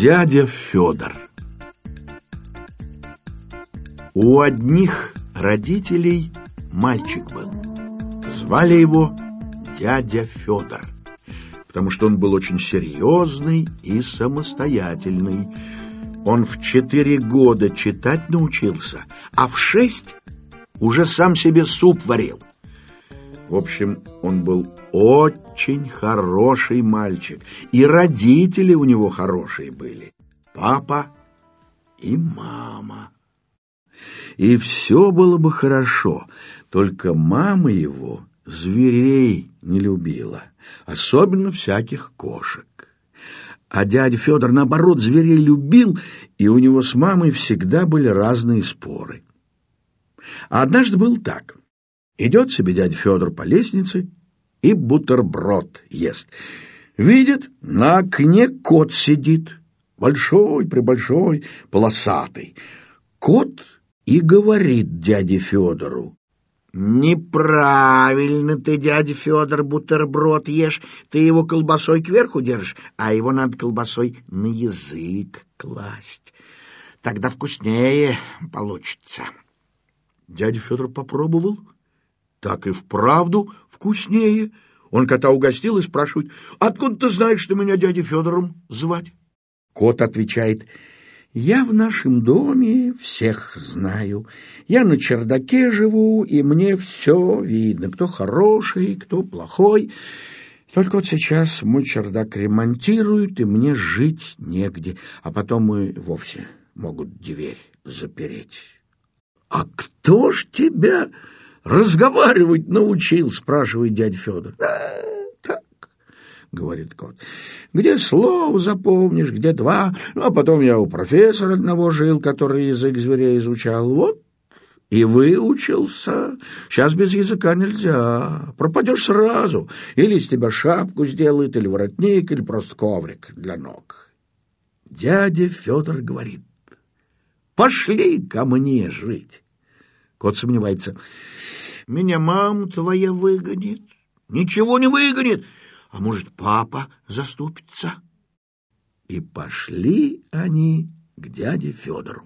Дядя Федор У одних родителей мальчик был. Звали его дядя Федор, потому что он был очень серьезный и самостоятельный. Он в четыре года читать научился, а в шесть уже сам себе суп варил. В общем, он был очень хороший мальчик, и родители у него хорошие были. Папа и мама. И все было бы хорошо, только мама его зверей не любила, особенно всяких кошек. А дядя Федор, наоборот, зверей любил, и у него с мамой всегда были разные споры. А однажды был так. Идет себе дядя Федор по лестнице и бутерброд ест. Видит, на окне кот сидит, большой-пребольшой, полосатый. Кот и говорит дяде Федору. «Неправильно ты, дядя Федор, бутерброд ешь. Ты его колбасой кверху держишь, а его надо колбасой на язык класть. Тогда вкуснее получится». Дядя Федор попробовал. Так и вправду вкуснее. Он кота угостил и спрашивает, «Откуда ты знаешь, что меня дядей Федором звать?» Кот отвечает, «Я в нашем доме всех знаю. Я на чердаке живу, и мне все видно, кто хороший, кто плохой. Только вот сейчас мой чердак ремонтируют, и мне жить негде, а потом мы вовсе могут дверь запереть». «А кто ж тебя разговаривать научил?» — спрашивает дядя Федор. «Да, так», — говорит кот. «Где слово запомнишь, где два. Ну, а потом я у профессора одного жил, который язык зверей изучал. Вот и выучился. Сейчас без языка нельзя. Пропадешь сразу. Или из тебя шапку сделают, или воротник, или просто коврик для ног». Дядя Федор говорит, Пошли ко мне жить. Кот сомневается. Меня мама твоя выгонит. Ничего не выгонит. А может, папа заступится? И пошли они к дяде Федору.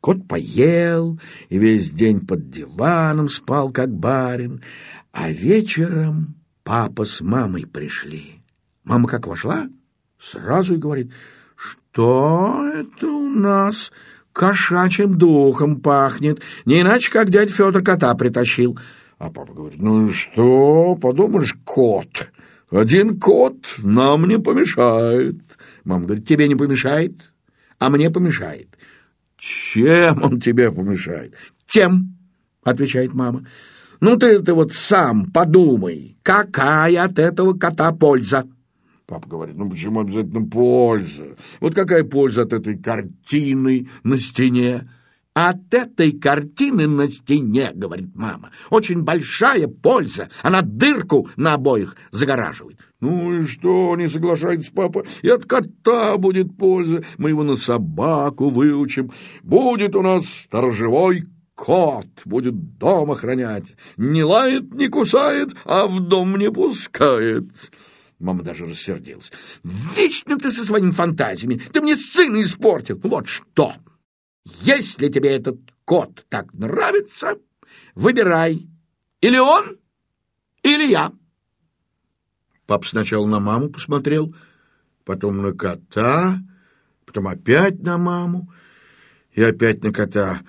Кот поел и весь день под диваном спал, как барин, а вечером папа с мамой пришли. Мама как вошла, сразу и говорит, что это у нас кошачьим духом пахнет, не иначе, как дядя Федор кота притащил. А папа говорит, ну и что, подумаешь, кот, один кот нам не помешает. Мама говорит, тебе не помешает, а мне помешает. Чем он тебе помешает? Тем, отвечает мама. Ну ты, ты вот сам подумай, какая от этого кота польза? Папа говорит, ну почему обязательно польза? Вот какая польза от этой картины на стене? От этой картины на стене, говорит мама, очень большая польза. Она дырку на обоих загораживает. Ну и что, не соглашается папа, и от кота будет польза. Мы его на собаку выучим. Будет у нас сторожевой кот, будет дом охранять. Не лает, не кусает, а в дом не пускает. Мама даже рассердилась. «Вечно ты со своими фантазиями! Ты мне сына испортил! Вот что! Если тебе этот кот так нравится, выбирай, или он, или я!» Пап сначала на маму посмотрел, потом на кота, потом опять на маму и опять на кота.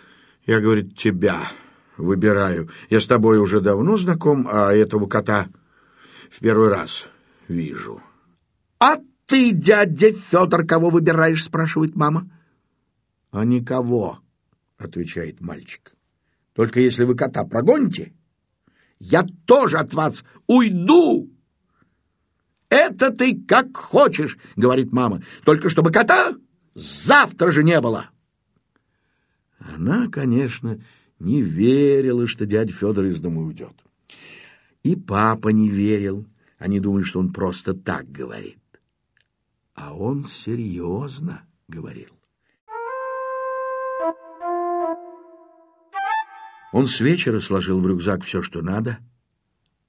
Я, говорит, тебя выбираю. Я с тобой уже давно знаком, а этого кота в первый раз вижу. А ты, дядя Федор, кого выбираешь, спрашивает мама. А никого, отвечает мальчик. Только если вы кота прогоните, я тоже от вас уйду. Это ты как хочешь, говорит мама, только чтобы кота завтра же не было. Она, конечно, не верила, что дядя Федор из дома уйдет. И папа не верил. Они думали, что он просто так говорит. А он серьезно говорил. Он с вечера сложил в рюкзак все, что надо,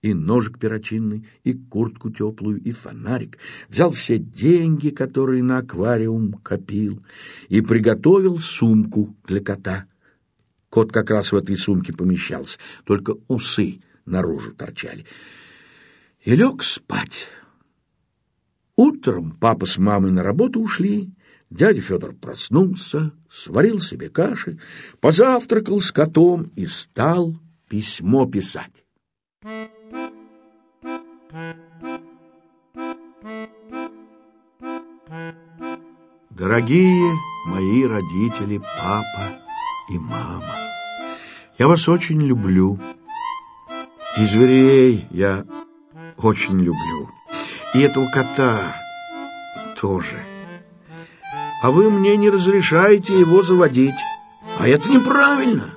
и ножик перочинный, и куртку теплую, и фонарик, взял все деньги, которые на аквариум копил, и приготовил сумку для кота. Кот как раз в этой сумке помещался, только усы наружу торчали. И лег спать. Утром папа с мамой на работу ушли, дядя Федор проснулся, сварил себе каши, позавтракал с котом и стал письмо писать. Дорогие мои родители, папа и мама, я вас очень люблю. И зверей я очень люблю. И этого кота тоже. А вы мне не разрешаете его заводить. А это неправильно.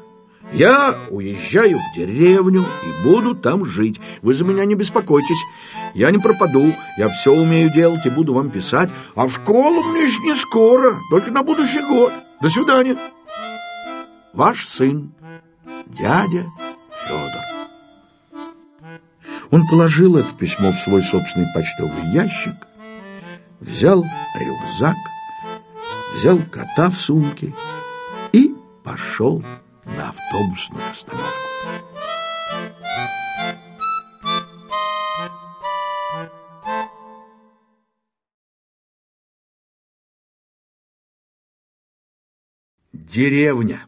Я уезжаю в деревню и буду там жить. Вы за меня не беспокойтесь. Я не пропаду, я все умею делать и буду вам писать. А в школу мне еще не скоро, только на будущий год. До свидания. Ваш сын, дядя. Он положил это письмо в свой собственный почтовый ящик, взял рюкзак, взял кота в сумке и пошел на автобусную остановку. Деревня.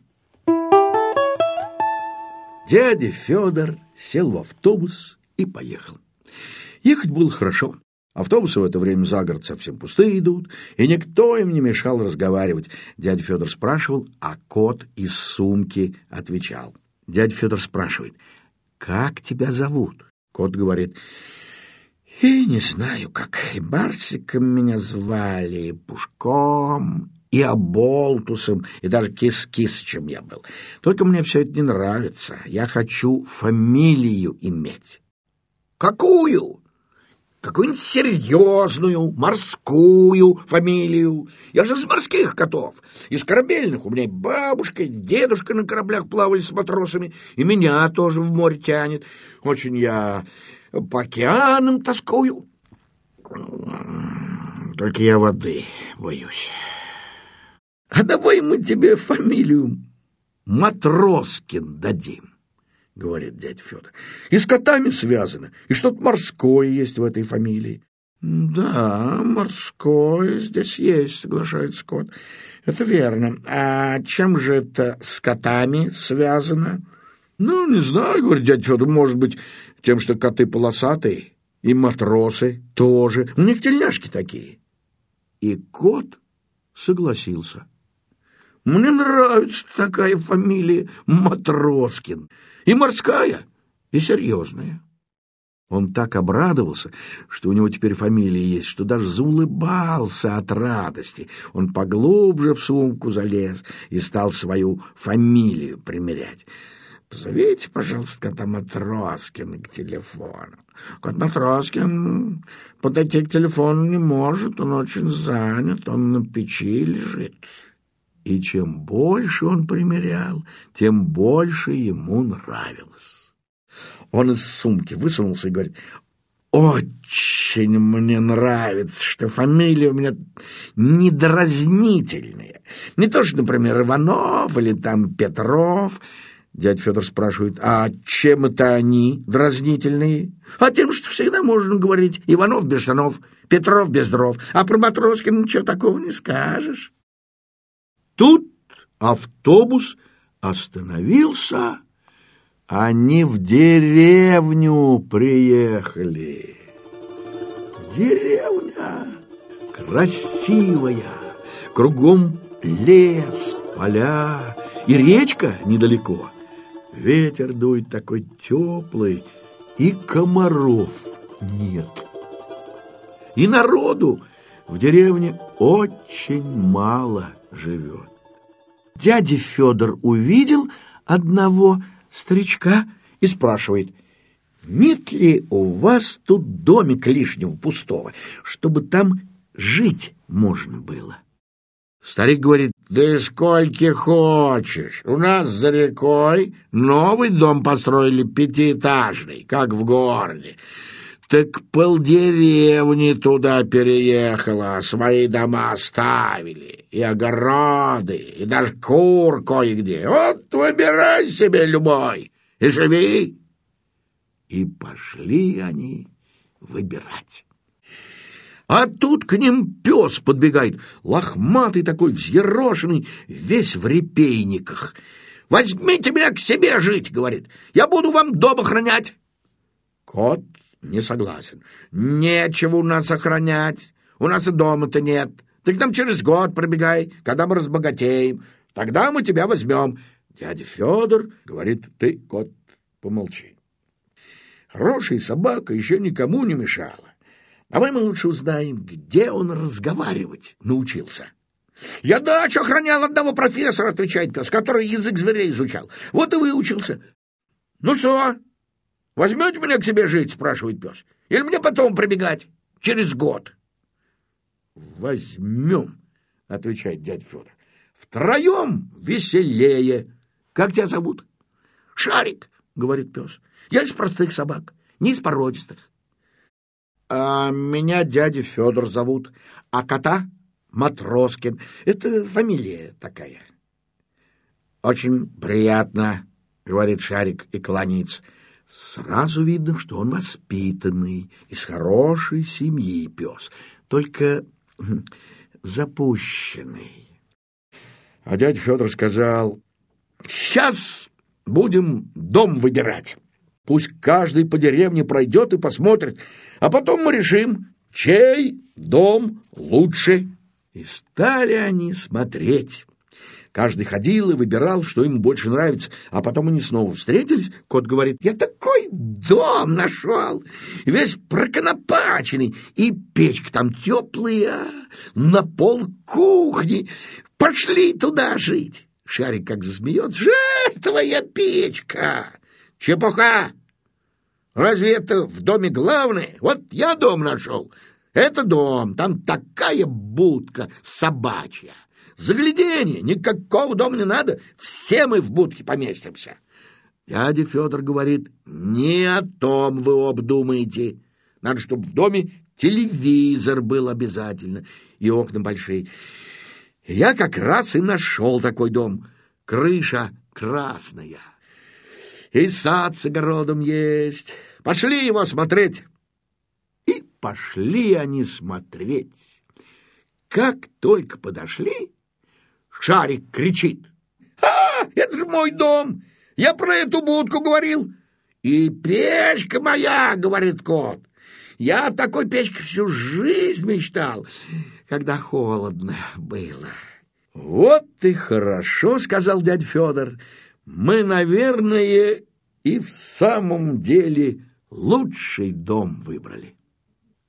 Дядя Федор сел в автобус и поехал. Ехать было хорошо. Автобусы в это время за город совсем пустые идут, и никто им не мешал разговаривать. Дядя Федор спрашивал, а кот из сумки отвечал. Дядя Федор спрашивает, «Как тебя зовут?» Кот говорит, «И не знаю, как. И Барсиком меня звали, и Пушком, и Оболтусом, и даже Кис-Кисычем я был. Только мне все это не нравится. Я хочу фамилию иметь». «Какую?» какую-нибудь серьезную, морскую фамилию. Я же из морских котов, из корабельных. У меня и бабушка, и дедушка на кораблях плавали с матросами, и меня тоже в море тянет. Очень я по океанам тоскую. Только я воды боюсь. А давай мы тебе фамилию Матроскин дадим говорит дядя Федор. И с котами связано, и что-то морское есть в этой фамилии. Да, морское здесь есть, соглашается кот. Это верно. А чем же это с котами связано? Ну, не знаю, говорит дядя Федор, может быть, тем, что коты полосатые, и матросы тоже. У них тельняшки такие. И кот согласился. Мне нравится такая фамилия Матроскин. И морская, и серьезная. Он так обрадовался, что у него теперь фамилия есть, что даже заулыбался от радости. Он поглубже в сумку залез и стал свою фамилию примерять. «Позовите, пожалуйста, кота Матроскина к телефону. Кот Матроскин подойти к телефону не может, он очень занят, он на печи лежит». И чем больше он примерял, тем больше ему нравилось. Он из сумки высунулся и говорит, «Очень мне нравится, что фамилия у меня недразнительная. Не то, что, например, Иванов или там Петров». Дядя Федор спрашивает, «А чем это они дразнительные?» «А тем, что всегда можно говорить Иванов без штанов, Петров без дров, а про Матроскина ничего такого не скажешь». Тут автобус остановился, они в деревню приехали. Деревня красивая, кругом лес, поля и речка недалеко. Ветер дует такой теплый, и комаров нет. И народу в деревне очень мало живет. Дядя Федор увидел одного старичка и спрашивает, «Нет ли у вас тут домик лишнего пустого, чтобы там жить можно было?» Старик говорит, Да сколько хочешь. У нас за рекой новый дом построили пятиэтажный, как в городе. Так полдеревни туда переехала, свои дома оставили, и огороды, и даже кур кое-где. Вот выбирай себе любой и живи. И пошли они выбирать. А тут к ним пес подбегает, лохматый такой, взъерошенный, весь в репейниках. «Возьмите меня к себе жить», — говорит, — «я буду вам дом охранять». Кот не согласен. «Нечего у нас охранять, у нас и дома-то нет. Ты к нам через год пробегай, когда мы разбогатеем, тогда мы тебя возьмем». Дядя Федор говорит, «Ты, кот, помолчи». Хорошая собака еще никому не мешала. Давай мы лучше узнаем, где он разговаривать научился. «Я дачу охранял одного профессора», — отвечает пес, который язык зверей изучал. «Вот и выучился». «Ну что, возьмете меня к себе жить?» — спрашивает пес. «Или мне потом прибегать? Через год?» «Возьмем», — отвечает дядя Федор. «Втроем веселее. Как тебя зовут?» «Шарик», — говорит пес. «Я из простых собак, не из породистых. А меня дядя Федор зовут, а кота Матроскин. Это фамилия такая. Очень приятно, говорит Шарик и кланяется. Сразу видно, что он воспитанный, из хорошей семьи пес, только хм, запущенный. А дядя Федор сказал, сейчас будем дом выбирать. Пусть каждый по деревне пройдет и посмотрит, а потом мы решим, чей дом лучше. И стали они смотреть. Каждый ходил и выбирал, что ему больше нравится, а потом они снова встретились. Кот говорит, я такой дом нашел, весь проконопаченный, и печка там теплая, на пол кухни. Пошли туда жить. Шарик как засмеется, жертвая печка. Чепуха! Разве это в доме главное? Вот я дом нашел. Это дом, там такая будка собачья. Загляденье, никакого дома не надо, все мы в будке поместимся. Дядя Федор говорит, не о том вы обдумаете. Надо, чтобы в доме телевизор был обязательно и окна большие. Я как раз и нашел такой дом. Крыша красная. И сад с огородом есть. Пошли его смотреть. И пошли они смотреть. Как только подошли, Шарик кричит. «А, это же мой дом! Я про эту будку говорил!» «И печка моя!» — говорит кот. «Я о такой печке всю жизнь мечтал, когда холодно было». «Вот и хорошо!» — сказал дядь Федор. «Мы, наверное, и в самом деле лучший дом выбрали.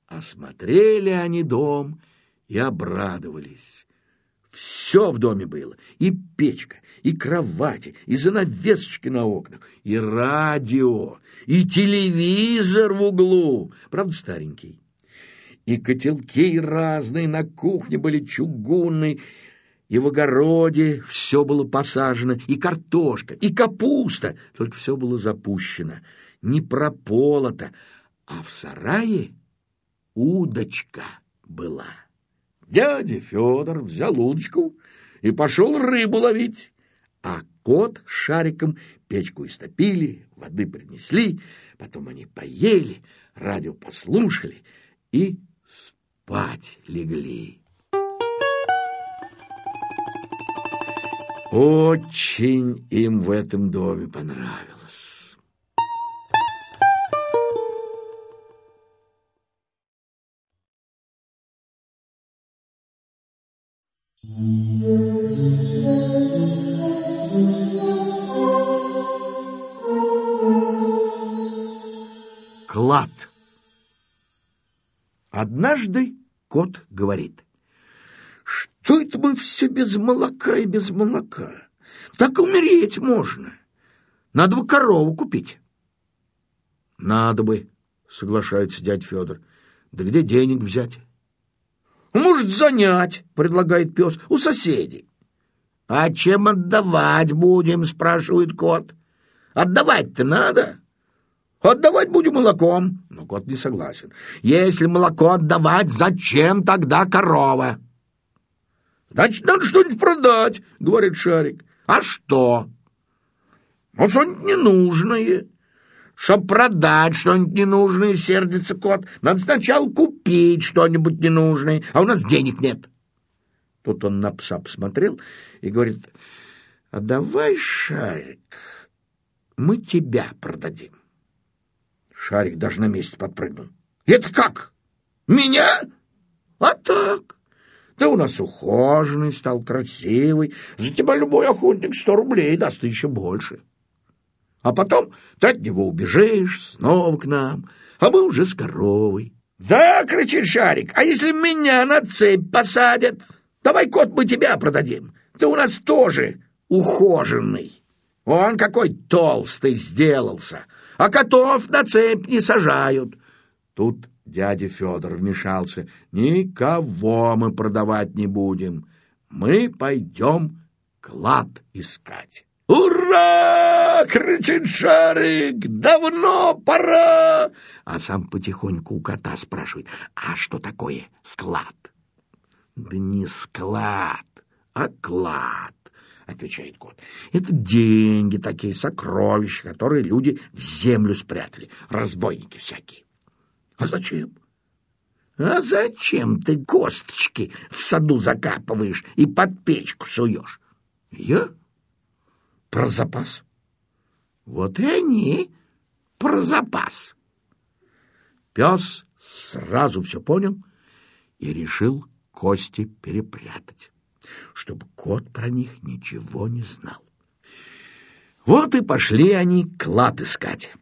Осмотрели они дом и обрадовались. Все в доме было, и печка, и кровати, и занавесочки на окнах, и радио, и телевизор в углу, правда старенький. И котелки разные на кухне были чугунные, и в огороде все было посажено, и картошка, и капуста, только все было запущено — не прополота, а в сарае удочка была. Дядя Федор взял удочку и пошел рыбу ловить, а кот с шариком печку истопили, воды принесли, потом они поели, радио послушали и спать легли. Очень им в этом доме понравилось. Клад. Однажды кот говорит, что это мы все без молока и без молока? Так умереть можно. Надо бы корову купить. Надо бы, соглашается дядь Федор. Да где денег взять? Может, занять, предлагает пес, у соседей. «А чем отдавать будем?» — спрашивает кот. «Отдавать-то надо?» «Отдавать будем молоком». Но кот не согласен. «Если молоко отдавать, зачем тогда корова?» «Значит, надо что-нибудь продать», — говорит Шарик. «А что?» «Ну, что-нибудь ненужное». Чтоб продать что-нибудь ненужное, сердится кот, надо сначала купить что-нибудь ненужное, а у нас денег нет. Тут он на пса посмотрел и говорит, а давай, Шарик, мы тебя продадим. Шарик даже на месте подпрыгнул. Это как? Меня? А так. Ты у нас ухоженный, стал красивый. За тебя любой охотник сто рублей даст еще больше. А потом ты от него убежишь снова к нам, а мы уже с коровой. «Да!» — кричит Шарик. «А если меня на цепь посадят?» Давай, кот, мы тебя продадим. Ты у нас тоже ухоженный. Он какой толстый сделался, а котов на цепь не сажают. Тут дядя Федор вмешался. Никого мы продавать не будем. Мы пойдем клад искать. «Ура!» — кричит Шарик. «Давно пора!» А сам потихоньку у кота спрашивает, «А что такое склад?» Да не склад, а клад, отвечает кот. Это деньги такие, сокровища, которые люди в землю спрятали, разбойники всякие. А зачем? А зачем ты косточки в саду закапываешь и под печку суешь? Я? Про запас. Вот и они про запас. Пес сразу все понял и решил кости перепрятать, чтобы кот про них ничего не знал. Вот и пошли они клад искать.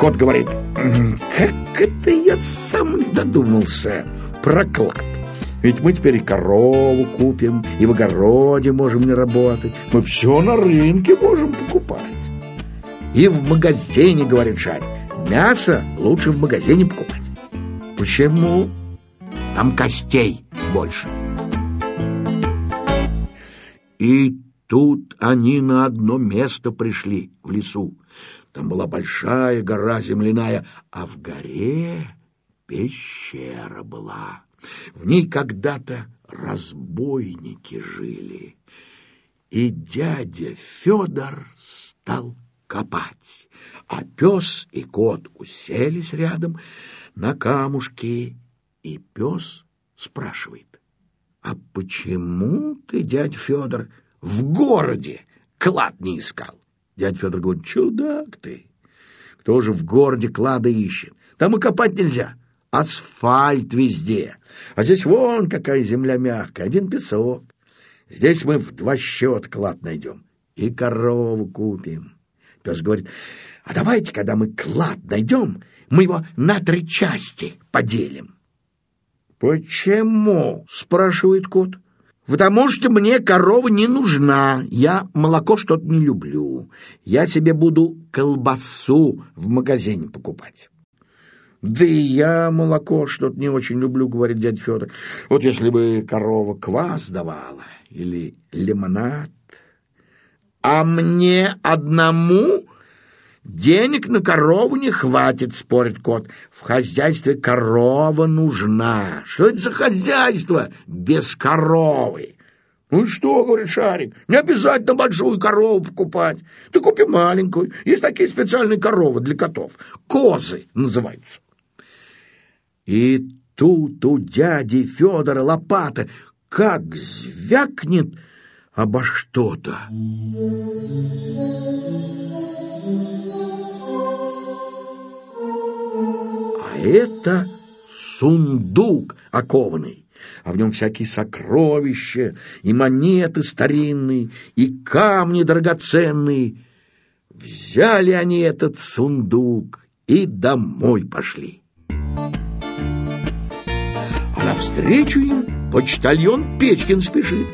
Кот говорит, как это я сам додумался про клад. Ведь мы теперь и корову купим, и в огороде можем не работать. Мы все на рынке можем покупать. И в магазине, говорит Шарик, Мясо лучше в магазине покупать. Почему? Там костей больше. И тут они на одно место пришли в лесу. Там была большая гора земляная, а в горе пещера была. В ней когда-то разбойники жили. И дядя Федор стал копать а пес и кот уселись рядом на камушке, и пес спрашивает, «А почему ты, дядь Федор, в городе клад не искал?» Дядь Федор говорит, «Чудак ты! Кто же в городе клада ищет? Там и копать нельзя, асфальт везде, а здесь вон какая земля мягкая, один песок. Здесь мы в два счета клад найдем и корову купим». Пес говорит, а давайте, когда мы клад найдем, мы его на три части поделим. «Почему?» — спрашивает кот. «Потому что мне корова не нужна. Я молоко что-то не люблю. Я себе буду колбасу в магазине покупать». «Да и я молоко что-то не очень люблю», — говорит дядя Федор. «Вот если бы корова квас давала или лимонад». «А мне одному Денег на корову не хватит, спорит кот. В хозяйстве корова нужна. Что это за хозяйство без коровы? Ну что, говорит Шарик, не обязательно большую корову покупать. Ты купи маленькую. Есть такие специальные коровы для котов. Козы называются. И тут у дяди Федора лопата как звякнет обо что-то. это сундук окованный, а в нем всякие сокровища, и монеты старинные, и камни драгоценные. Взяли они этот сундук и домой пошли. А навстречу им почтальон Печкин спешит.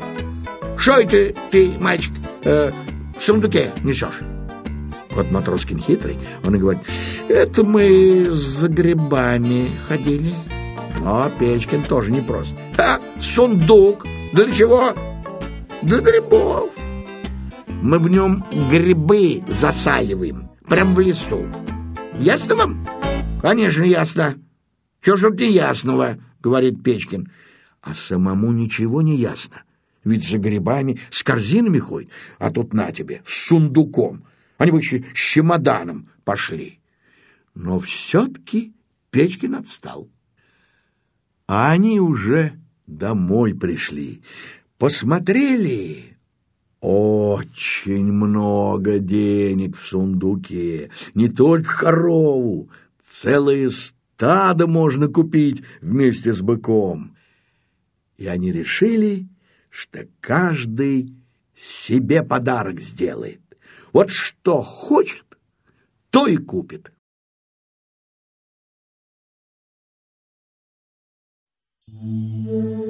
«Что это ты, мальчик, э, в сундуке несешь?» Вот Матроскин хитрый, он и говорит, это мы за грибами ходили. Но Печкин тоже непрост. «Ха! Сундук! Для чего?» «Для грибов!» «Мы в нем грибы засаливаем, прям в лесу. Ясно вам?» «Конечно, ясно. Чего ж тут не ясного?» — говорит Печкин. А самому ничего не ясно. Ведь за грибами с корзинами ходит, а тут на тебе, с сундуком. Они бы еще с чемоданом пошли. Но все-таки Печкин отстал. А они уже домой пришли. Посмотрели. Очень много денег в сундуке. Не только корову, целое стадо можно купить вместе с быком. И они решили, что каждый себе подарок сделает. Вот что хочет, то и купит. Небольшим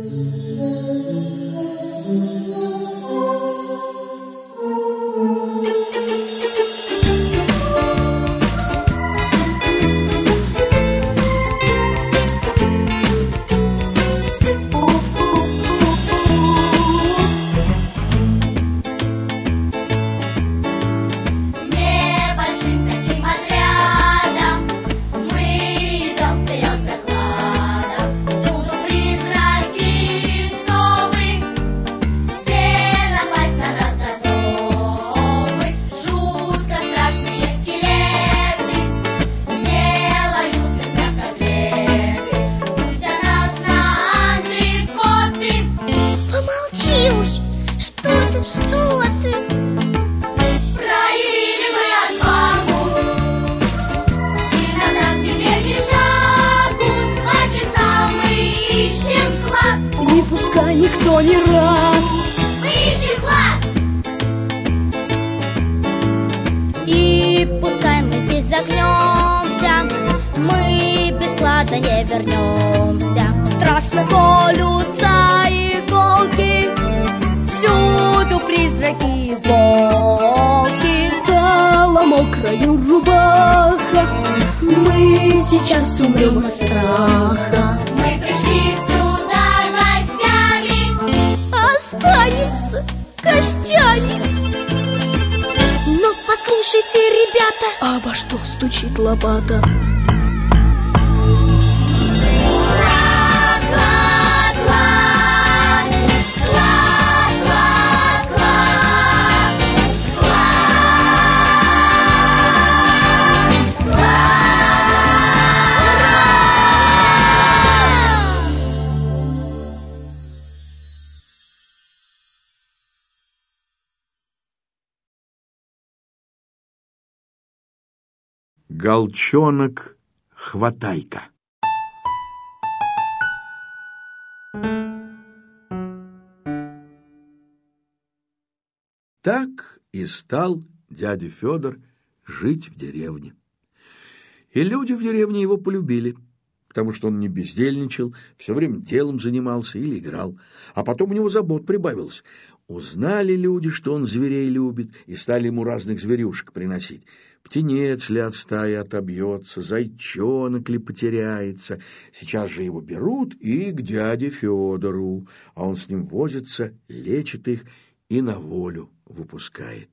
никто не рад И пускай мы здесь загнемся, мы без клада не вернемся. Страшно колются иголки, всюду призраки и волки. Стала мокраю рубаха Мы сейчас умрем от страха послушайте, ребята, Обо что стучит лопата? Голчонок Хватайка Так и стал дядя Федор жить в деревне. И люди в деревне его полюбили, потому что он не бездельничал, все время делом занимался или играл. А потом у него забот прибавилось. Узнали люди, что он зверей любит, и стали ему разных зверюшек приносить. Птенец ли от стаи отобьется, зайчонок ли потеряется. Сейчас же его берут и к дяде Федору, а он с ним возится, лечит их и на волю выпускает.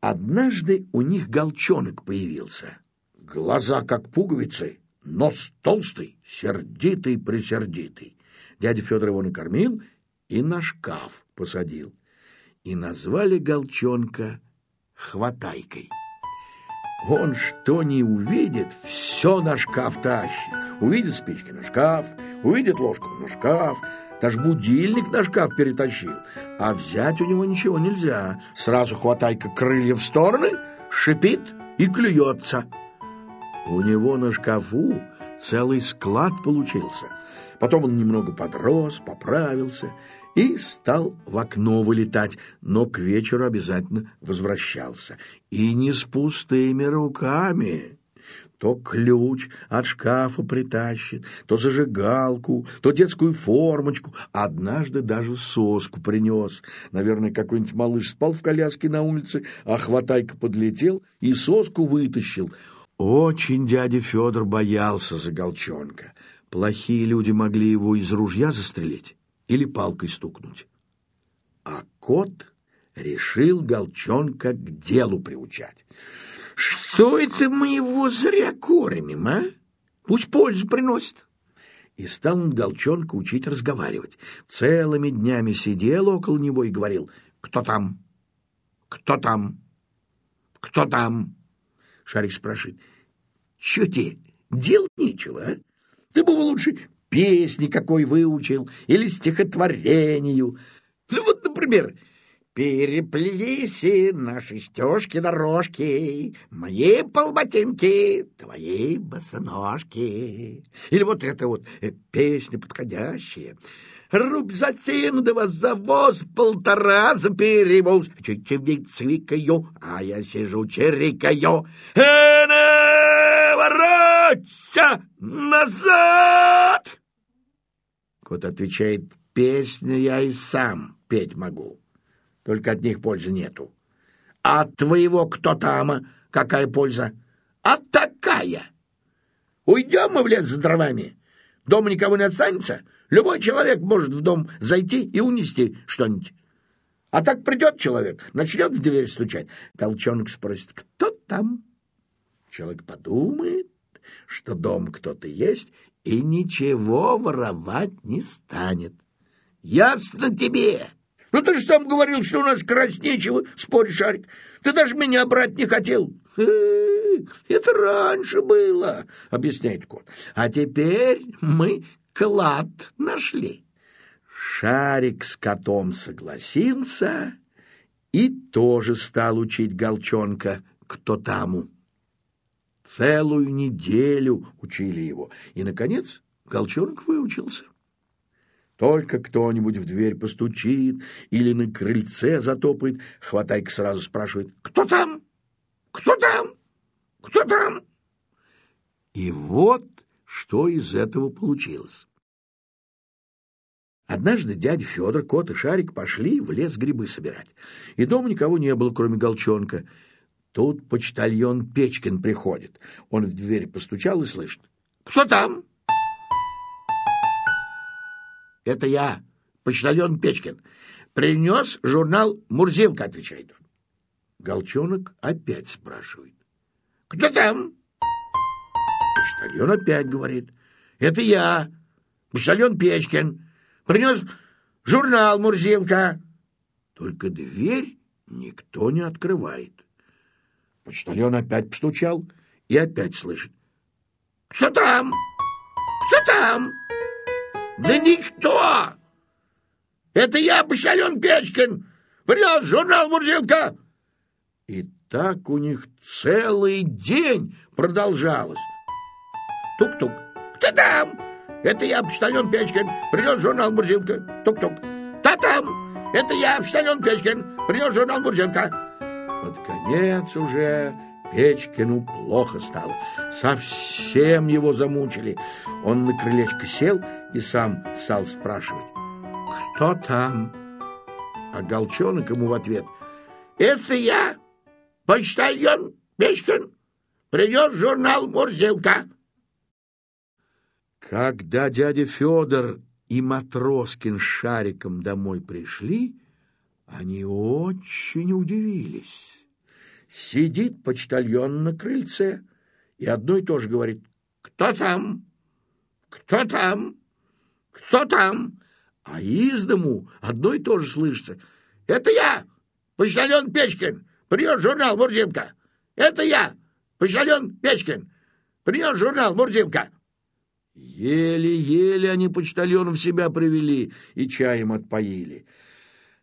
Однажды у них голчонок появился. Глаза как пуговицы, нос толстый, сердитый-присердитый. Дядя Федор его накормил и на шкаф посадил. И назвали голчонка Хватайкой. Он что не увидит, все на шкаф тащит. Увидит спички на шкаф, увидит ложку на шкаф, даже будильник на шкаф перетащил. А взять у него ничего нельзя. Сразу хватайка крылья в стороны, шипит и клюется. У него на шкафу целый склад получился. Потом он немного подрос, поправился и стал в окно вылетать, но к вечеру обязательно возвращался. И не с пустыми руками. То ключ от шкафа притащит, то зажигалку, то детскую формочку. Однажды даже соску принес. Наверное, какой-нибудь малыш спал в коляске на улице, а хватайка подлетел и соску вытащил. Очень дядя Федор боялся за голчонка. Плохие люди могли его из ружья застрелить или палкой стукнуть. А кот решил Голчонка к делу приучать. «Что это мы его зря кормим, а? Пусть пользу приносит». И стал он Голчонка учить разговаривать. Целыми днями сидел около него и говорил «Кто там? Кто там? Кто там?» Шарик спрашивает «Чё тебе, делать нечего, а? Ты бы лучше песни какой выучил или стихотворению. Ну вот, например, Переплелись наши стежки-дорожки, Мои полботинки, твои босоножки. Или вот это вот э, песня подходящая. Рубь за син, два за воз, полтора за перевоз. Чечевик цвикаю, а я сижу чирикаю. Эна, вороться назад! Кот отвечает, песню я и сам петь могу только от них пользы нету. А от твоего кто там, какая польза? А такая! Уйдем мы в лес за дровами. Дома никого не останется. Любой человек может в дом зайти и унести что-нибудь. А так придет человек, начнет в дверь стучать. Колчонок спросит, кто там? Человек подумает, что дом кто-то есть, и ничего воровать не станет. Ясно тебе? Ну, ты же сам говорил, что у нас красть нечего, спорь, Шарик. Ты даже меня брать не хотел. Это раньше было, объясняет кот. А теперь мы клад нашли. Шарик с котом согласился и тоже стал учить Голчонка, кто таму. Целую неделю учили его, и, наконец, Голчонок выучился. Только кто-нибудь в дверь постучит или на крыльце затопает, Хватайка сразу спрашивает «Кто там? Кто там? Кто там?» И вот что из этого получилось. Однажды дядя Федор, кот и Шарик пошли в лес грибы собирать. И дома никого не было, кроме Голчонка. Тут почтальон Печкин приходит. Он в дверь постучал и слышит. «Кто там?» Это я, почтальон Печкин. Принес журнал «Мурзилка», отвечает он. Голчонок опять спрашивает. Кто там? Почтальон опять говорит. Это я, почтальон Печкин. Принес журнал «Мурзилка». Только дверь никто не открывает. Почтальон опять постучал и опять слышит. Кто там? Кто там? Да никто! Это я, Башален Печкин, принес журнал «Мурзилка». И так у них целый день продолжалось. Тук-тук. Кто там? Это я, почтальон Печкин, принес журнал «Мурзилка». Тук-тук. Та там? Это я, почтальон Печкин, принес журнал «Мурзилка». Под конец уже Печкину плохо стало. Совсем его замучили. Он на крылечко сел и сам стал спрашивать. «Кто там?» А Голчонок ему в ответ. «Это я, почтальон Печкин. Принес журнал «Мурзилка». Когда дядя Федор и Матроскин с Шариком домой пришли, они очень удивились. Сидит почтальон на крыльце и одно и то же говорит «Кто там? Кто там? Кто там?» А из дому одно и то же слышится «Это я, почтальон Печкин, принес журнал «Мурзилка». Это я, почтальон Печкин, принес журнал «Мурзилка». Еле-еле они почтальонов себя привели и чаем отпоили.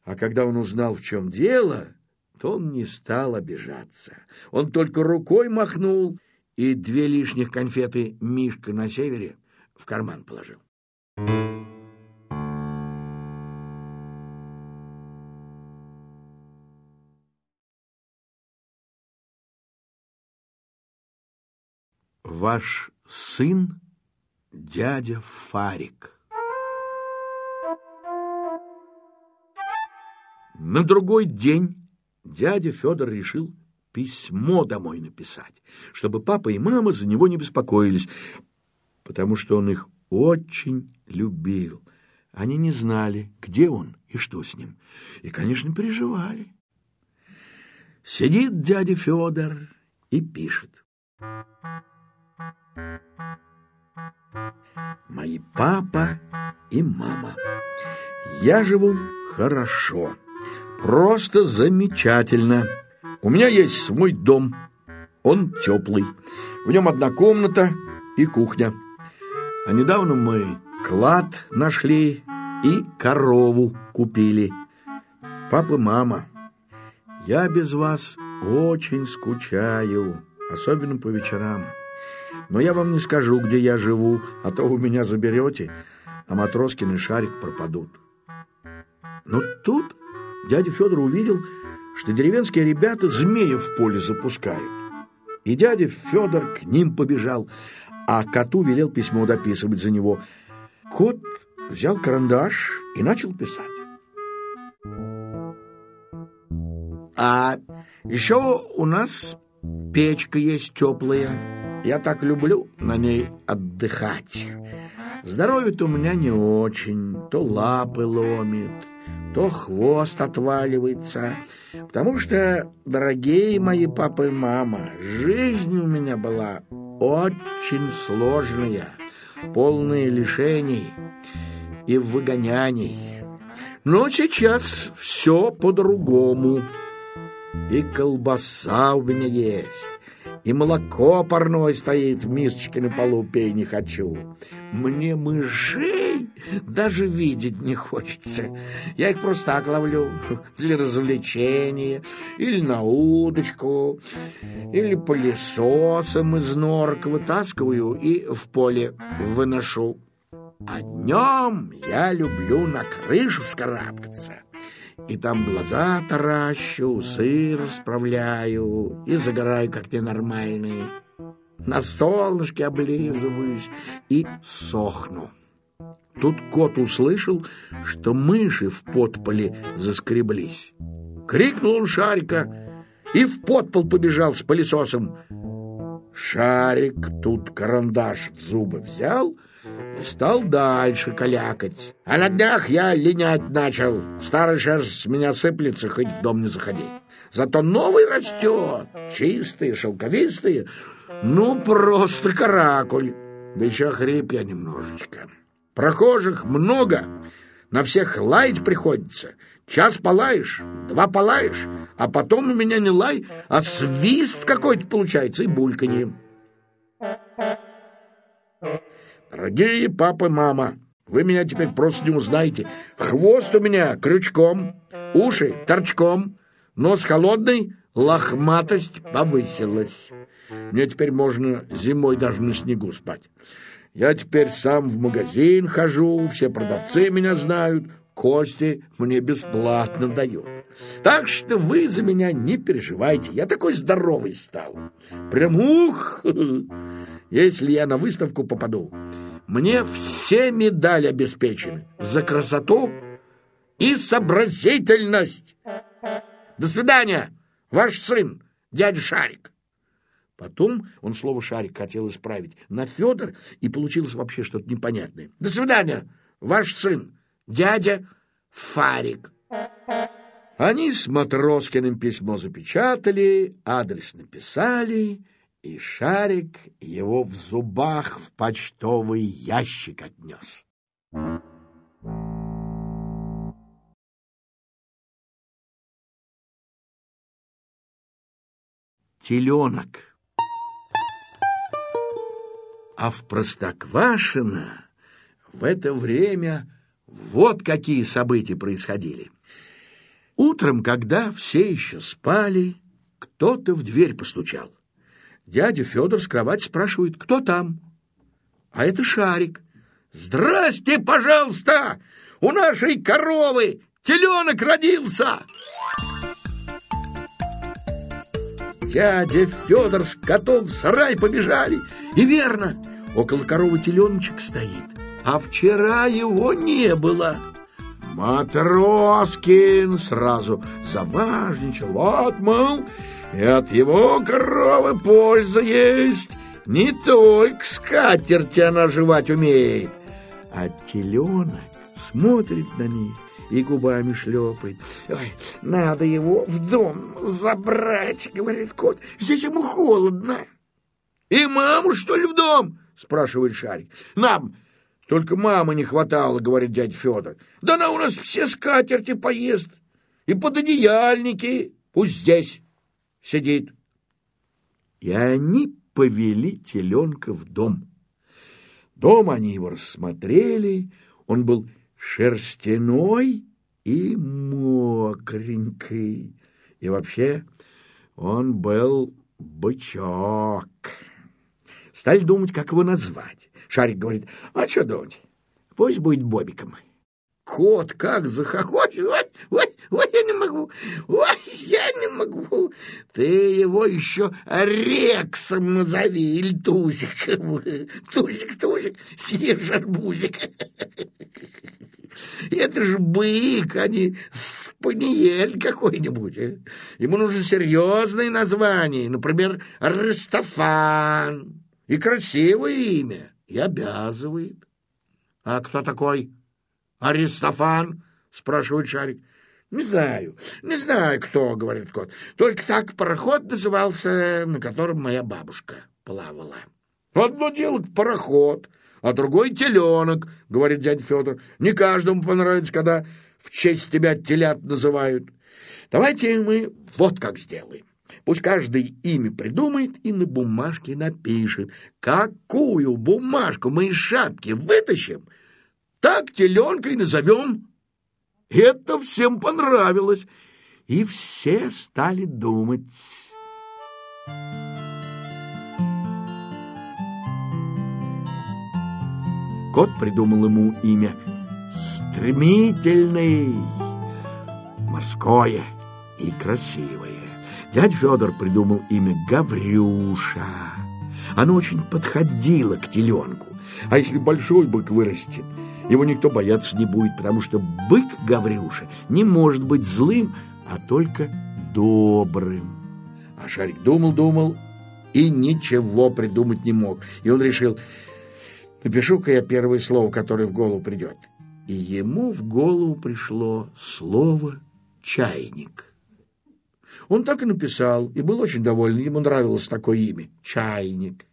А когда он узнал, в чем дело, то он не стал обижаться. Он только рукой махнул и две лишних конфеты Мишка на севере в карман положил. Ваш сын дядя Фарик. На другой день дядя Федор решил письмо домой написать, чтобы папа и мама за него не беспокоились, потому что он их очень любил. Они не знали, где он и что с ним. И, конечно, переживали. Сидит дядя Федор и пишет. Мои папа и мама. Я живу хорошо, просто замечательно. У меня есть свой дом, он теплый. В нем одна комната и кухня. А недавно мы клад нашли и корову купили. Папа, мама, я без вас очень скучаю, особенно по вечерам. Но я вам не скажу, где я живу, а то вы меня заберете, а Матроскин и Шарик пропадут. Но тут дядя Федор увидел, что деревенские ребята змеев в поле запускают. И дядя Федор к ним побежал, а коту велел письмо дописывать за него. Кот взял карандаш и начал писать. А еще у нас печка есть теплая. Я так люблю на ней отдыхать. Здоровье-то у меня не очень. То лапы ломит, то хвост отваливается. Потому что, дорогие мои папа и мама, жизнь у меня была очень сложная, полная лишений и выгоняний. Но сейчас все по-другому. И колбаса у меня есть, и молоко парное стоит в мисочке на полу, пей не хочу. Мне мышей даже видеть не хочется. Я их просто так ловлю для развлечения, или на удочку, или пылесосом из норок вытаскиваю и в поле выношу. А днем я люблю на крышу вскарабкаться. И там глаза таращу, усы расправляю и загораю, как ненормальные. На солнышке облизываюсь и сохну. Тут кот услышал, что мыши в подполе заскреблись. Крикнул он Шарика и в подпол побежал с пылесосом. Шарик тут карандаш в зубы взял стал дальше калякать. А на днях я линять начал. Старая шерсть с меня сыплется, хоть в дом не заходи. Зато новый растет, чистый, шелковистый. Ну, просто каракуль. Да еще хрип я немножечко. Прохожих много, на всех лаять приходится. Час полаешь, два полаешь, а потом у меня не лай, а свист какой-то получается и бульканье. Дорогие папа мама, вы меня теперь просто не узнаете. Хвост у меня крючком, уши торчком, нос холодный, лохматость повысилась. Мне теперь можно зимой даже на снегу спать. Я теперь сам в магазин хожу, все продавцы меня знают, кости мне бесплатно дают. Так что вы за меня не переживайте, я такой здоровый стал. Прям ух! Если я на выставку попаду, мне все медали обеспечены за красоту и сообразительность. До свидания, ваш сын, дядя Шарик. Потом он слово «шарик» хотел исправить на Федор, и получилось вообще что-то непонятное. До свидания, ваш сын, дядя Фарик. Они с Матроскиным письмо запечатали, адрес написали, и Шарик его в зубах в почтовый ящик отнес. Теленок. А в Простоквашино в это время вот какие события происходили. Утром, когда все еще спали, кто-то в дверь постучал. Дядя Федор с кровати спрашивает, кто там? А это Шарик. «Здрасте, пожалуйста! У нашей коровы теленок родился!» Дядя Федор с котом в сарай побежали. И верно, около коровы теленочек стоит. А вчера его не было. Матроскин сразу заважничал. Вот, мол, и от его коровы польза есть. Не только скатерти она жевать умеет, а теленок смотрит на них и губами шлепает. «Ой, надо его в дом забрать», — говорит кот. «Здесь ему холодно». «И маму, что ли, в дом?» — спрашивает Шарик. «Нам только мамы не хватало», — говорит дядя Федор. «Да она у нас все скатерти поест и пододеяльники. Пусть здесь сидит». И они повели теленка в дом. Дом они его рассмотрели, он был шерстяной и мокренький. И вообще он был бычок. Стали думать, как его назвать. Шарик говорит, а что думать? Пусть будет Бобиком. Кот как захохочет. Ой, я не могу. Ой, я не могу. Ты его еще Рексом назови или Тузиком. Тузик, Тузик, съешь арбузик. Это ж бык, а не спаниель какой-нибудь. Ему нужно серьезное название, например, Растафан. И красивое имя, и обязывает. А кто такой? Аристофан? Спрашивает Шарик. Не знаю, не знаю, кто, говорит кот. Только так пароход назывался, на котором моя бабушка плавала. Одно дело пароход, а другой теленок, говорит дядя Федор. Не каждому понравится, когда в честь тебя телят называют. Давайте мы вот как сделаем. Пусть каждый имя придумает и на бумажке напишет. Какую бумажку мы из шапки вытащим, так теленка и назовем. Это всем понравилось, и все стали думать. Кот придумал ему имя «Стремительный», морское и красивое. Дядя Федор придумал имя Гаврюша. Оно очень подходило к теленку. А если большой бык вырастет, его никто бояться не будет, потому что бык Гаврюша не может быть злым, а только добрым. А Шарик думал-думал и ничего придумать не мог. И он решил, напишу-ка я первое слово, которое в голову придет. И ему в голову пришло слово «чайник». Он так и написал, и был очень доволен, ему нравилось такое имя — «Чайник».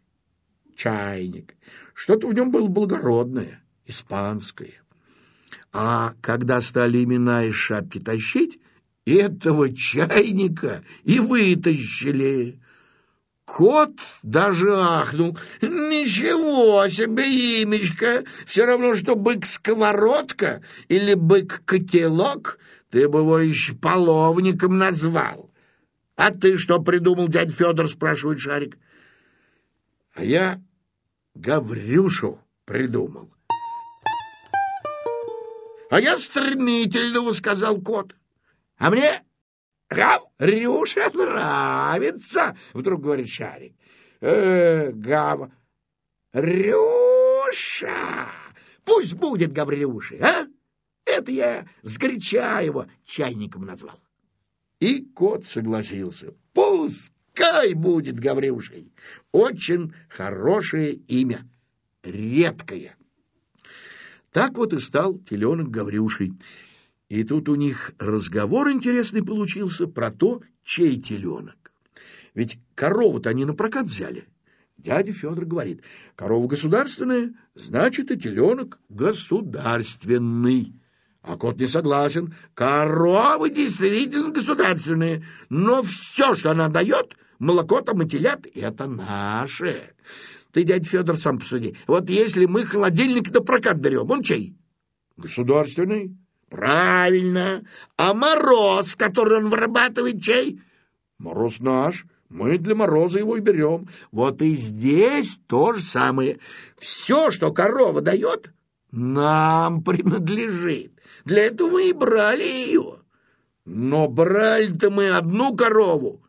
«Чайник». Что-то в нем было благородное, испанское. А когда стали имена из шапки тащить, этого чайника и вытащили. Кот даже ахнул. Ничего себе имечко! Все равно, что бык-сковородка или бык-котелок, ты бы его еще половником назвал. А ты что придумал, дядь Федор, спрашивает Шарик. А я Гаврюшу придумал. А я стремительного, сказал кот. А мне Гаврюша нравится, вдруг говорит Шарик. Э, Гав... Рюша! Пусть будет Гаврюша, а? Это я сгоряча его чайником назвал. И кот согласился. Пускай будет Гаврюшей. Очень хорошее имя, редкое. Так вот и стал теленок Гаврюшей. И тут у них разговор интересный получился про то, чей теленок. Ведь корову-то они на прокат взяли. Дядя Федор говорит, корова государственная, значит и теленок государственный. А кот не согласен. Коровы действительно государственные, но все, что она дает, молоко там и телят, это наше. Ты, дядя Федор, сам посуди. Вот если мы холодильник на прокат берем, он чей? Государственный. Правильно. А мороз, который он вырабатывает, чей? Мороз наш. Мы для мороза его и берем. Вот и здесь то же самое. Все, что корова дает, нам принадлежит. Для этого мы и брали ее. Но брали-то мы одну корову,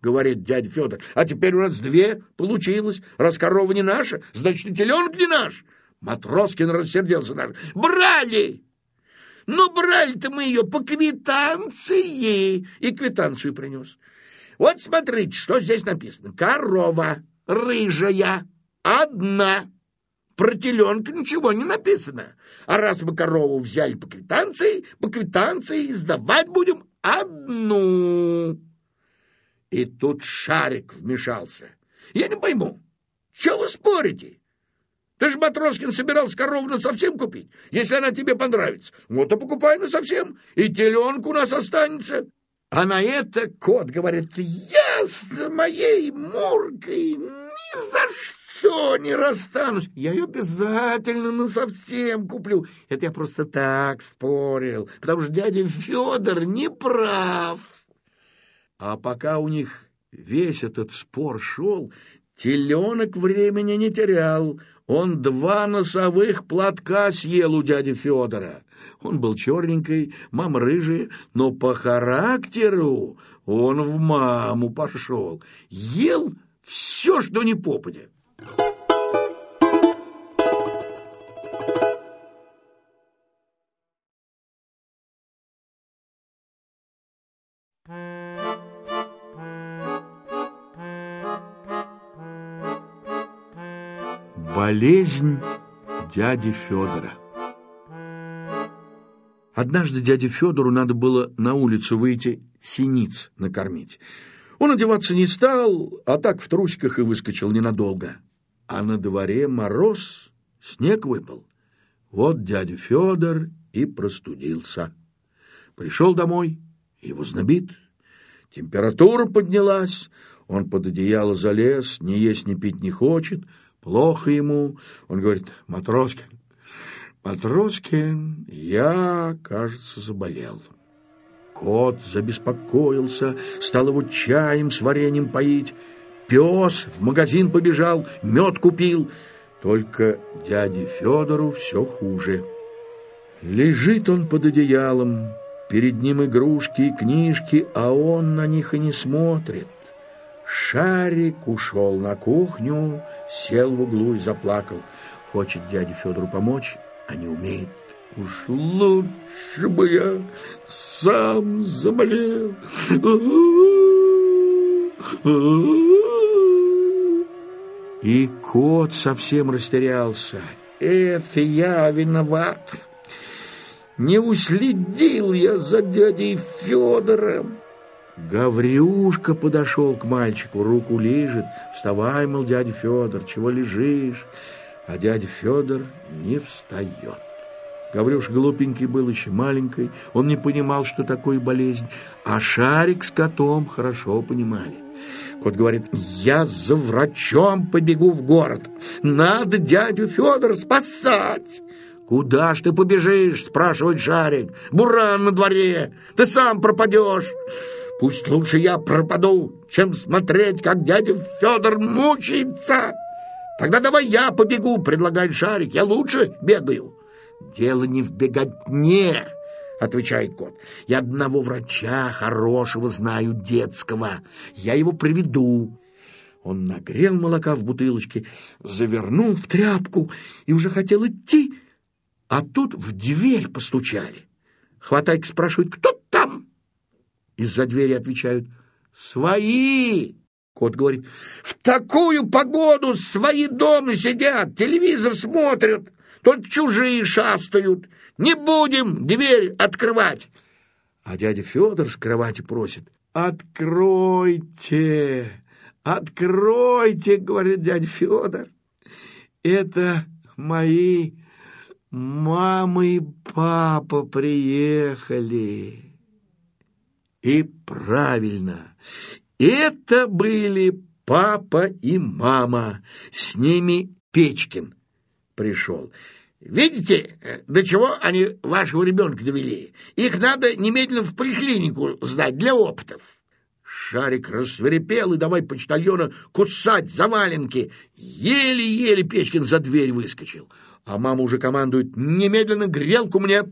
говорит дядя Федор. А теперь у нас две получилось. Раз корова не наша, значит и теленок не наш. Матроскин рассердился даже. Брали! Но брали-то мы ее по квитанции. И квитанцию принес. Вот смотрите, что здесь написано. Корова рыжая, одна. Про теленка ничего не написано. А раз мы корову взяли по квитанции, по квитанции сдавать будем одну. И тут Шарик вмешался. Я не пойму, что вы спорите? Ты же, Матроскин, собирался корову совсем купить. Если она тебе понравится, вот и покупай на совсем, и теленок у нас останется. А на это кот говорит, я с моей Муркой ни за что не расстанусь. Я ее обязательно на совсем куплю. Это я просто так спорил, потому что дядя Федор не прав. А пока у них весь этот спор шел, теленок времени не терял. Он два носовых платка съел у дяди Федора. Он был черненький, мама рыжая, но по характеру он в маму пошел. Ел все, что не попадя. Болезнь дяди Федора Однажды дяде Федору надо было на улицу выйти синиц накормить. Он одеваться не стал, а так в трусиках и выскочил ненадолго. А на дворе мороз, снег выпал. Вот дядя Федор и простудился. Пришел домой, его знобит. Температура поднялась, он под одеяло залез, ни есть, ни пить не хочет — Плохо ему. Он говорит, Матроскин, Матроскин, я, кажется, заболел. Кот забеспокоился, стал его чаем с вареньем поить. Пес в магазин побежал, мед купил. Только дяде Федору все хуже. Лежит он под одеялом, перед ним игрушки и книжки, а он на них и не смотрит. Шарик ушел на кухню, сел в углу и заплакал. Хочет дяде Федору помочь, а не умеет. Уж лучше бы я сам заболел. И кот совсем растерялся. Это я виноват. Не уследил я за дядей Федором. Гаврюшка подошел к мальчику, руку лежит. Вставай, мол, дядя Федор, чего лежишь? А дядя Федор не встает. Гаврюш глупенький был еще маленький, он не понимал, что такое болезнь, а Шарик с котом хорошо понимали. Кот говорит, я за врачом побегу в город, надо дядю Федора спасать. «Куда ж ты побежишь?» – спрашивает Шарик. «Буран на дворе, ты сам пропадешь». Пусть лучше я пропаду, чем смотреть, как дядя Федор мучается. Тогда давай я побегу, предлагает Шарик. Я лучше бегаю. Дело не в беготне, отвечает кот. Я одного врача хорошего знаю, детского. Я его приведу. Он нагрел молока в бутылочке, завернул в тряпку и уже хотел идти, а тут в дверь постучали. Хватайка спрашивает, кто там? Из-за двери отвечают «Свои!» Кот говорит «В такую погоду свои дома сидят, телевизор смотрят, только чужие шастают. Не будем дверь открывать!» А дядя Федор с кровати просит «Откройте! Откройте!» — говорит дядя Федор. «Это мои мама и папа приехали». И правильно, это были папа и мама, с ними Печкин пришел. Видите, до чего они вашего ребенка довели? Их надо немедленно в поликлинику сдать для опытов. Шарик рассверепел и давай почтальона кусать за валенки. Еле-еле Печкин за дверь выскочил. А мама уже командует «Немедленно грелку мне!»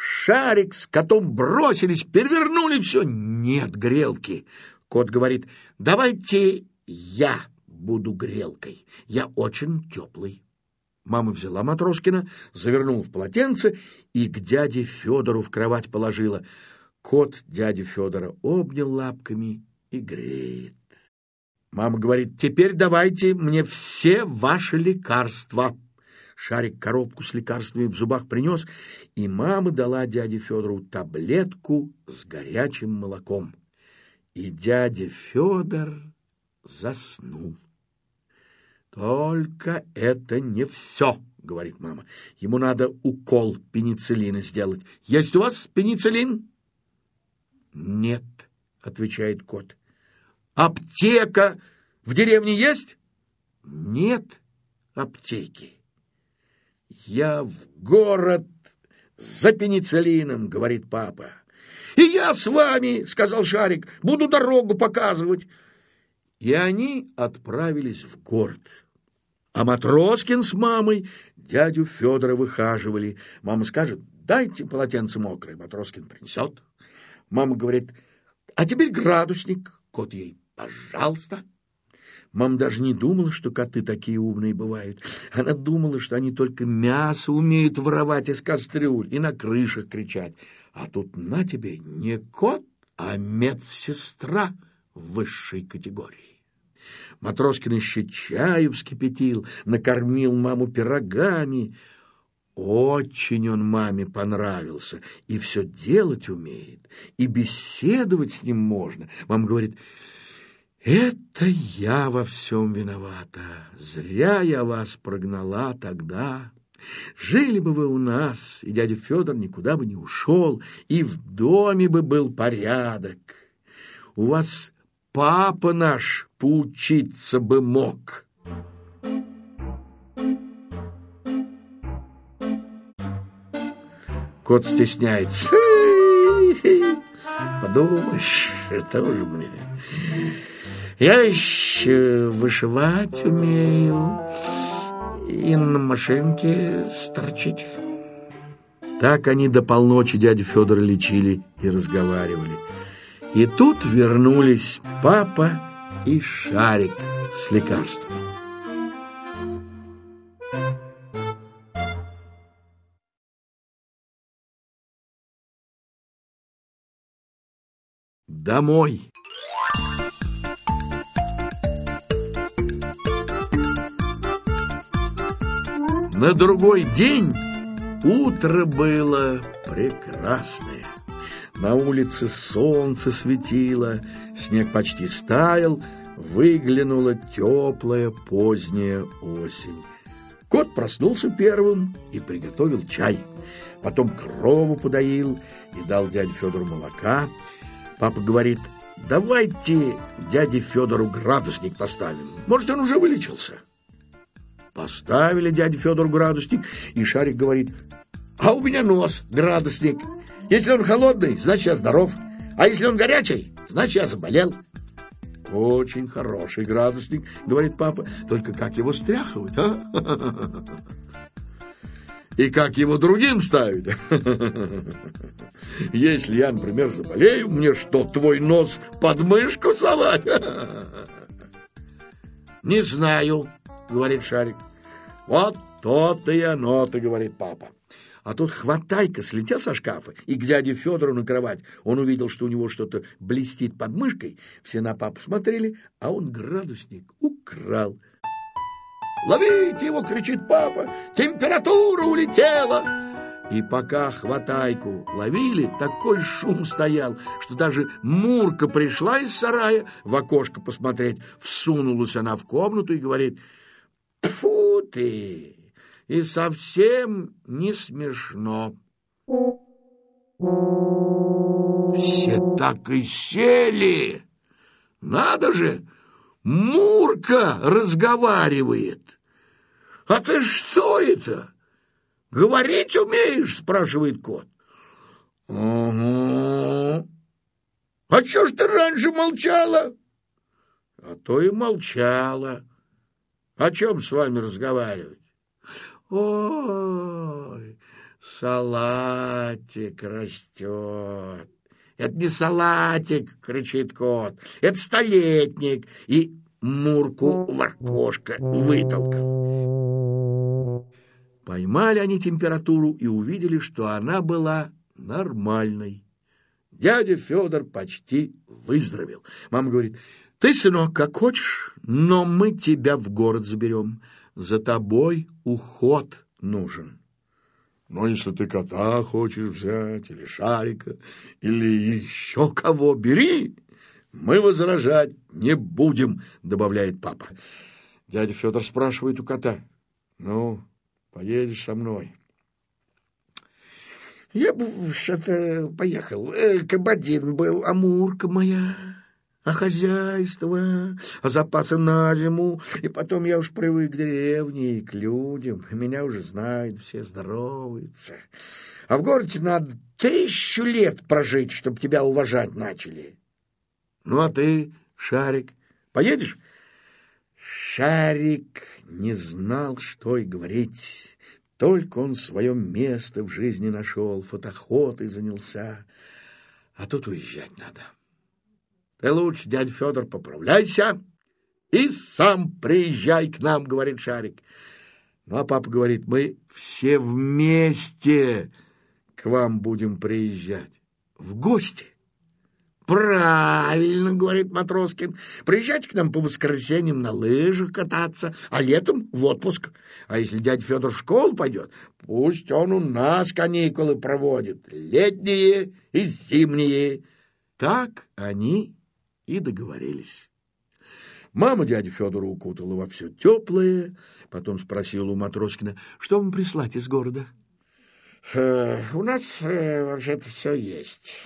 Шарик с котом бросились, перевернули все. Нет грелки. Кот говорит, давайте я буду грелкой. Я очень теплый. Мама взяла Матроскина, завернула в полотенце и к дяде Федору в кровать положила. Кот дяди Федора обнял лапками и греет. Мама говорит, теперь давайте мне все ваши лекарства. Шарик коробку с лекарствами в зубах принес, и мама дала дяде Федору таблетку с горячим молоком. И дядя Федор заснул. Только это не все, говорит мама. Ему надо укол пенициллина сделать. Есть у вас пенициллин? Нет, отвечает кот. Аптека в деревне есть? Нет аптеки. Я в город за пенициллином, говорит папа. И я с вами, сказал Шарик, буду дорогу показывать. И они отправились в город. А Матроскин с мамой дядю Федора выхаживали. Мама скажет, дайте полотенце мокрое. Матроскин принесет. Мама говорит, а теперь градусник. Кот ей, пожалуйста. Мама даже не думала, что коты такие умные бывают. Она думала, что они только мясо умеют воровать из кастрюль и на крышах кричать. А тут на тебе не кот, а медсестра высшей категории. Матроскин еще чаю вскипятил, накормил маму пирогами. Очень он маме понравился, и все делать умеет, и беседовать с ним можно. Мама говорит, это я во всем виновата, зря я вас прогнала тогда. Жили бы вы у нас, и дядя Федор никуда бы не ушел, и в доме бы был порядок. У вас папа наш поучиться бы мог. Кот стесняется. Подумаешь, это уже мне. Я еще вышивать умею и на машинке сторчить. Так они до полночи дядю Федора лечили и разговаривали. И тут вернулись папа и шарик с лекарством. Домой. На другой день утро было прекрасное. На улице солнце светило, снег почти стаял, выглянула теплая поздняя осень. Кот проснулся первым и приготовил чай. Потом крову подоил и дал дяде Федору молока. Папа говорит, давайте дяде Федору градусник поставим. Может, он уже вылечился. Поставили дяде Федору градусник, и Шарик говорит, а у меня нос градусник. Если он холодный, значит, я здоров. А если он горячий, значит, я заболел. Очень хороший градусник, говорит папа. Только как его стряхивать, а? И как его другим ставить? Если я, например, заболею, мне что, твой нос под мышку совать? Не знаю, говорит Шарик. Вот то-то и оно-то, говорит папа. А тут хватайка слетел со шкафа и к дяде Федору на кровать. Он увидел, что у него что-то блестит под мышкой. Все на папу смотрели, а он градусник украл. «Ловите его!» — кричит папа. «Температура улетела!» И пока хватайку ловили, такой шум стоял, что даже Мурка пришла из сарая в окошко посмотреть. Всунулась она в комнату и говорит, «Фу ты! И совсем не смешно!» Все так и сели. Надо же, Мурка разговаривает. «А ты что это? Говорить умеешь?» — спрашивает кот. «Угу. А чё ж ты раньше молчала?» «А то и молчала. О чем с вами разговаривать?» «Ой, салатик растет». «Это не салатик!» — кричит кот. «Это столетник!» И Мурку в окошко вытолкал. Поймали они температуру и увидели, что она была нормальной. Дядя Федор почти выздоровел. Мама говорит, Ты, сынок, как хочешь, но мы тебя в город заберем. За тобой уход нужен. Но если ты кота хочешь взять, или шарика, или еще кого, бери. Мы возражать не будем, добавляет папа. Дядя Федор спрашивает у кота. Ну, поедешь со мной. Я бы что-то поехал. Кабадин был, амурка моя, а хозяйство, а запасы на зиму. И потом я уж привык к деревне и к людям. Меня уже знают, все здороваются. А в городе надо тысячу лет прожить, чтобы тебя уважать начали. Ну, а ты, Шарик, поедешь? Шарик не знал, что и говорить. Только он свое место в жизни нашел, фотоходой занялся. А тут уезжать надо. Ты лучше, дядя Федор, поправляйся и сам приезжай к нам, говорит Шарик. Ну, а папа говорит, мы все вместе к вам будем приезжать в гости. Правильно, говорит Матроскин. Приезжайте к нам по воскресеньям на лыжах кататься, а летом в отпуск. А если дядя Федор в школу пойдет, пусть он у нас каникулы проводит, летние и зимние. Так они и договорились. Мама дядю Федору укутала во все теплое, потом спросила у Матроскина, что вам прислать из города. «Э, «У нас э, вообще-то все есть».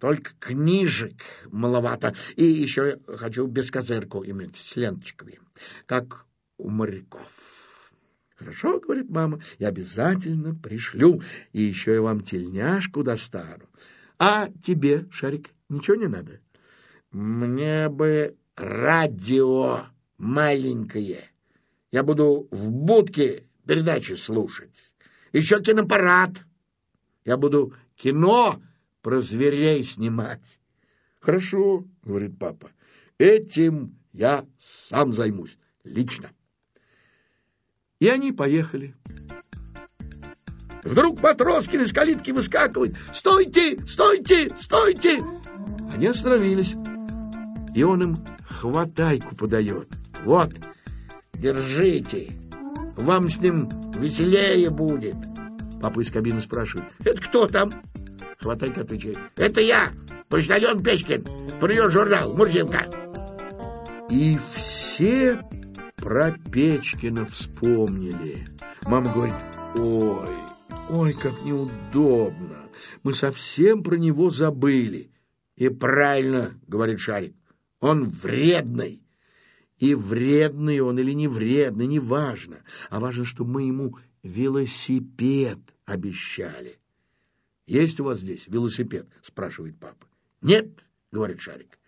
Только книжек маловато. И еще хочу бескозырку иметь с ленточками, как у моряков. Хорошо, говорит мама, я обязательно пришлю, и еще я вам тельняшку достану. А тебе, Шарик, ничего не надо? Мне бы радио маленькое. Я буду в будке передачи слушать. Еще киноаппарат. Я буду кино про зверей снимать. Хорошо, говорит папа. Этим я сам займусь лично. И они поехали. Вдруг Матроскин из калитки выскакивает. «Стойте! Стойте! Стойте!» Они остановились. И он им хватайку подает. «Вот, держите! Вам с ним веселее будет!» Папа из кабины спрашивает. «Это кто там?» Хватайка отвечает. Это я, почтальон Печкин. Прием журнал «Мурзилка». И все про Печкина вспомнили. Мама говорит, ой, ой, как неудобно. Мы совсем про него забыли. И правильно, говорит Шарик, он вредный. И вредный он или не вредный, не важно. А важно, что мы ему велосипед обещали. «Есть у вас здесь велосипед?» – спрашивает папа. «Нет», – говорит Шарик.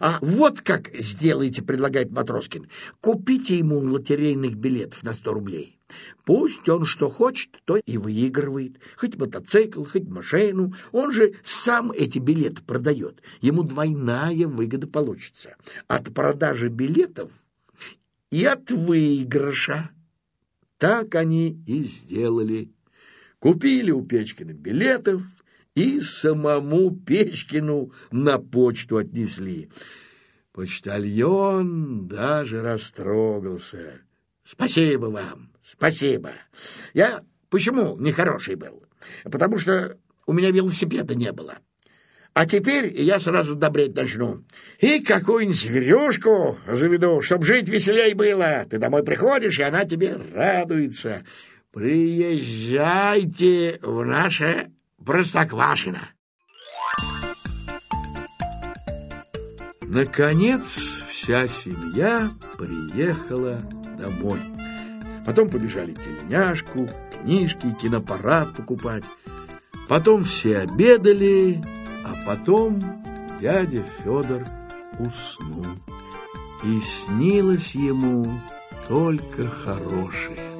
«А вот как сделайте, – предлагает Матроскин. Купите ему лотерейных билетов на сто рублей. Пусть он что хочет, то и выигрывает. Хоть мотоцикл, хоть машину. Он же сам эти билеты продает. Ему двойная выгода получится. От продажи билетов и от выигрыша». Так они и сделали Купили у Печкина билетов и самому Печкину на почту отнесли. Почтальон даже растрогался. Спасибо вам, спасибо. Я почему нехороший был? Потому что у меня велосипеда не было. А теперь я сразу добреть начну. И какую-нибудь зверюшку заведу, чтоб жить веселей было. Ты домой приходишь, и она тебе радуется. Приезжайте в наше Простоквашино. Наконец вся семья приехала домой. Потом побежали тельняшку, книжки, киноаппарат покупать. Потом все обедали, а потом дядя Федор уснул. И снилось ему только хорошее.